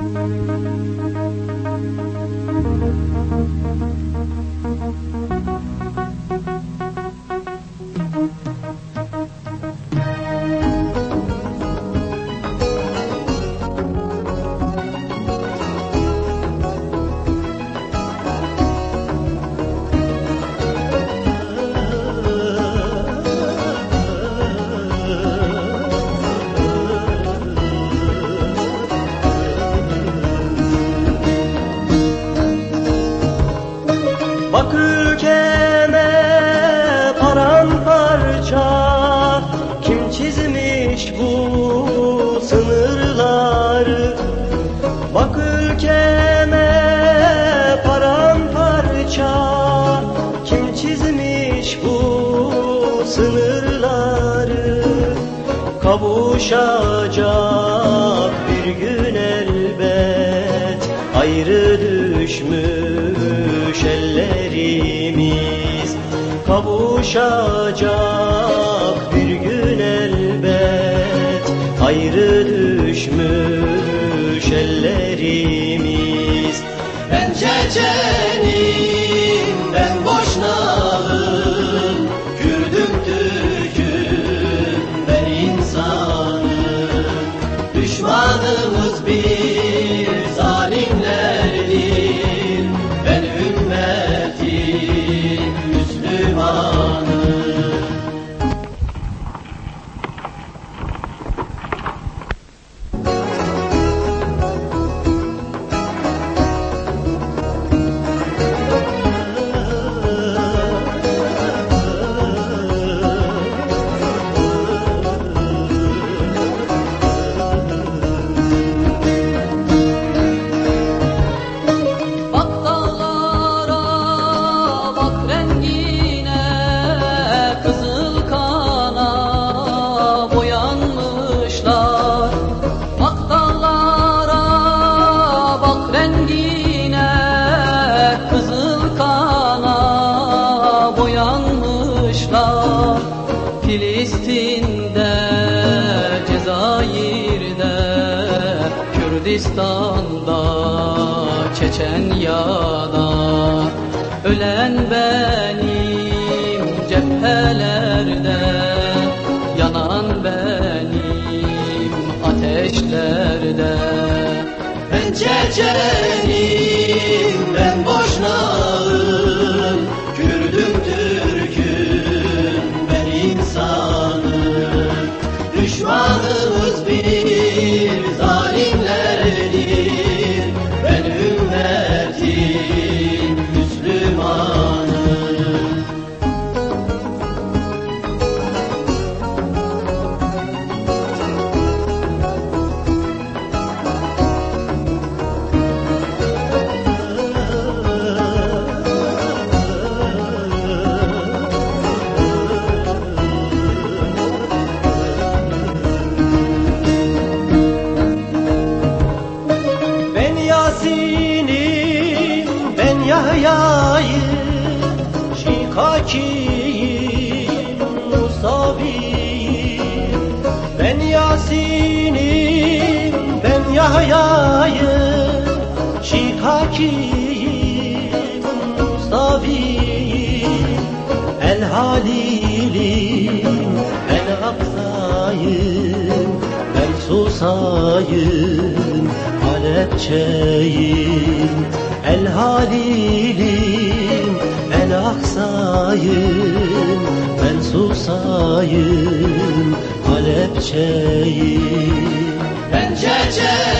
Música Bak ülkeme paramparça. Kim çizmiş bu sınırları? Bak ülkeme paramparça. Kim çizmiş bu sınırları? Kavuşacak bir gün elbet. Ayrı düşmüş ellerimiz Kavuşacak bir gün elbet. Ayrı düşmüş ellerimiz. Ben Çeçenim, ben Boşnağım, Kürdüm, Türk'üm, ben insanım. Düşmanımız bir Kürdistan'da, Çeçenya'da Ölen benim cephelerde Yanan benim ateşlerde. Ben Çeçenim, Şikakiyim, Musabiyim Ben Yasin'im, ben Yahya'yım. Şikakiyim, Musabiyim El Halilim, el Aksa'yım. Ben Susa'yım, Halepçeyim El Halilim, Aksa'yım Ben Susa'yım, Halepçeyim Ben Çeçenim,